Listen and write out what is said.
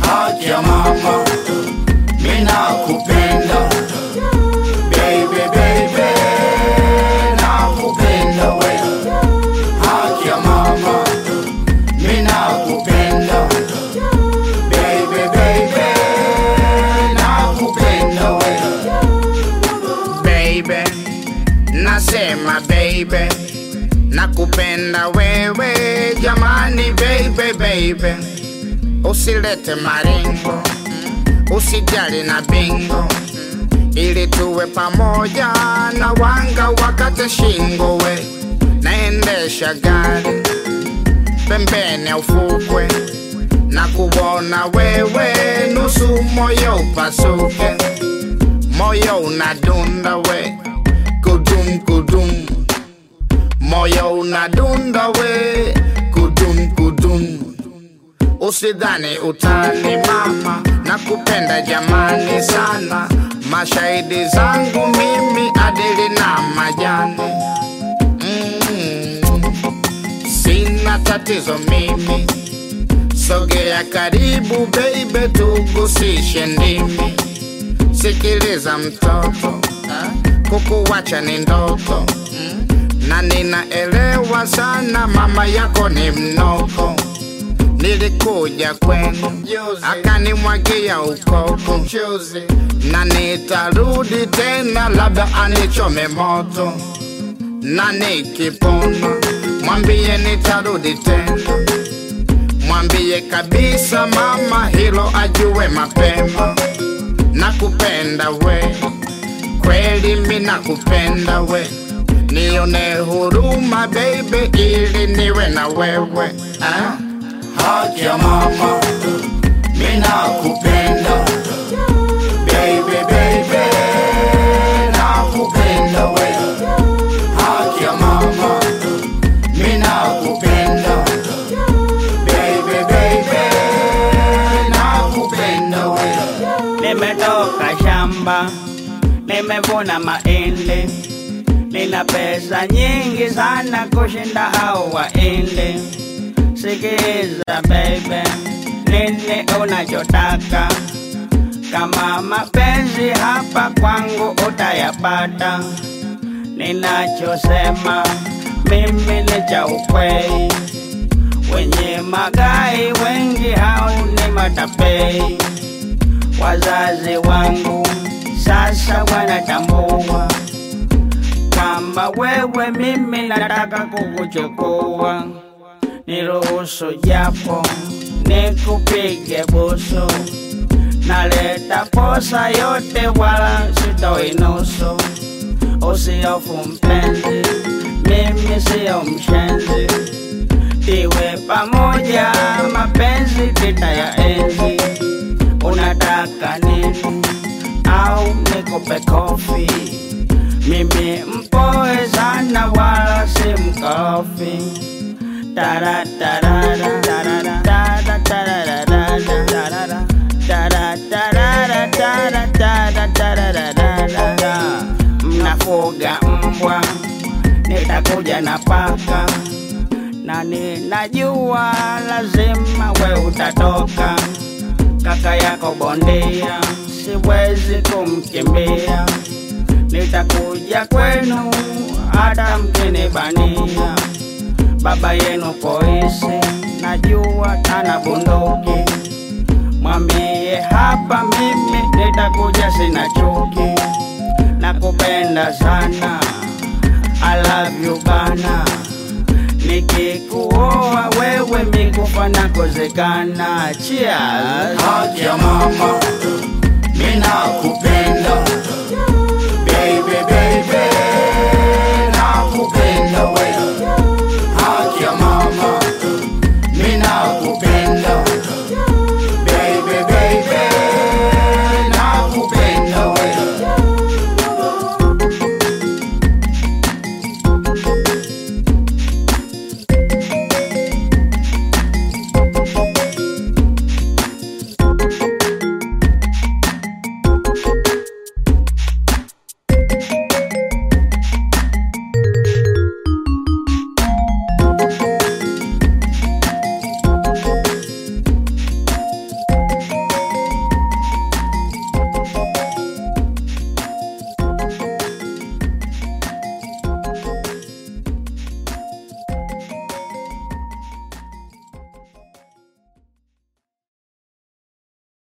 haki ya mama, baby, nasema baby, nakupenda wewe jamani, baby baby, usilete maringo, usijali na bingo, ili tuwe pamoja na wanga wakate shingo we, naendesha gari pembeni ya ufukwe. Na kuona wewe, nusu moyo upasuke moyo unadunda we. Kudum kudum. Moyo unadunda we. Kudum kudum. Usidhani utani mama. Na kupenda jamani sana. Mashahidi zangu mimi adili na majani. Mm. sina tatizo mimi. Sogea karibu baby tugusishe ndimi Sikiliza mtoto, kukuwacha ni ndoto, na ninaelewa sana mama yako ni mnoko. Nilikuja kwenu akanimwagia ukoko, na nitarudi tena, labda anichome moto, na nikipona mwambie nitarudi tena, mwambie kabisa mama hilo ajue mapema nakupenda we, kweli mi nakupenda we, nione huruma baby, ili niwe na wewe. Eh? haki ya mama, mina kupenda Nimetoka shamba, nimevuna mahindi, nina pesa nyingi sana kushinda hao waindi. Sikiza baby, nini unachotaka? Kama mapenzi hapa kwangu utayapata. Ninachosema mimi ni cha ukweli, wenye magai wengi hao ni matapei wazazi wangu. Sasa wanatambua kwamba wewe mimi nataka kukuchukua, niruhusu japo nikupige busu, naleta posa yote wala sitoinusu usiofu mpenzi, mimi siyo mshenzi, iwe pamoja mapenzi tutayaenzi nikupe kofi? Mimi mpoe sana wala si mkofi. Mnafuga mbwa, nitakuja na paka na ninajua lazima we utatoka kaka yako bondia, siwezi kumkimbia. Nitakuja kwenu hata mkinibania. Baba yenu polisi, najua tana bunduki. Mwambie hapa mimi nitakuja, sina chuki. Nakupenda sana, I love you bana. Nikikuoa wewe mikufa na kuzikana. Cheers. haki ya mama, mina kupenda baby baby,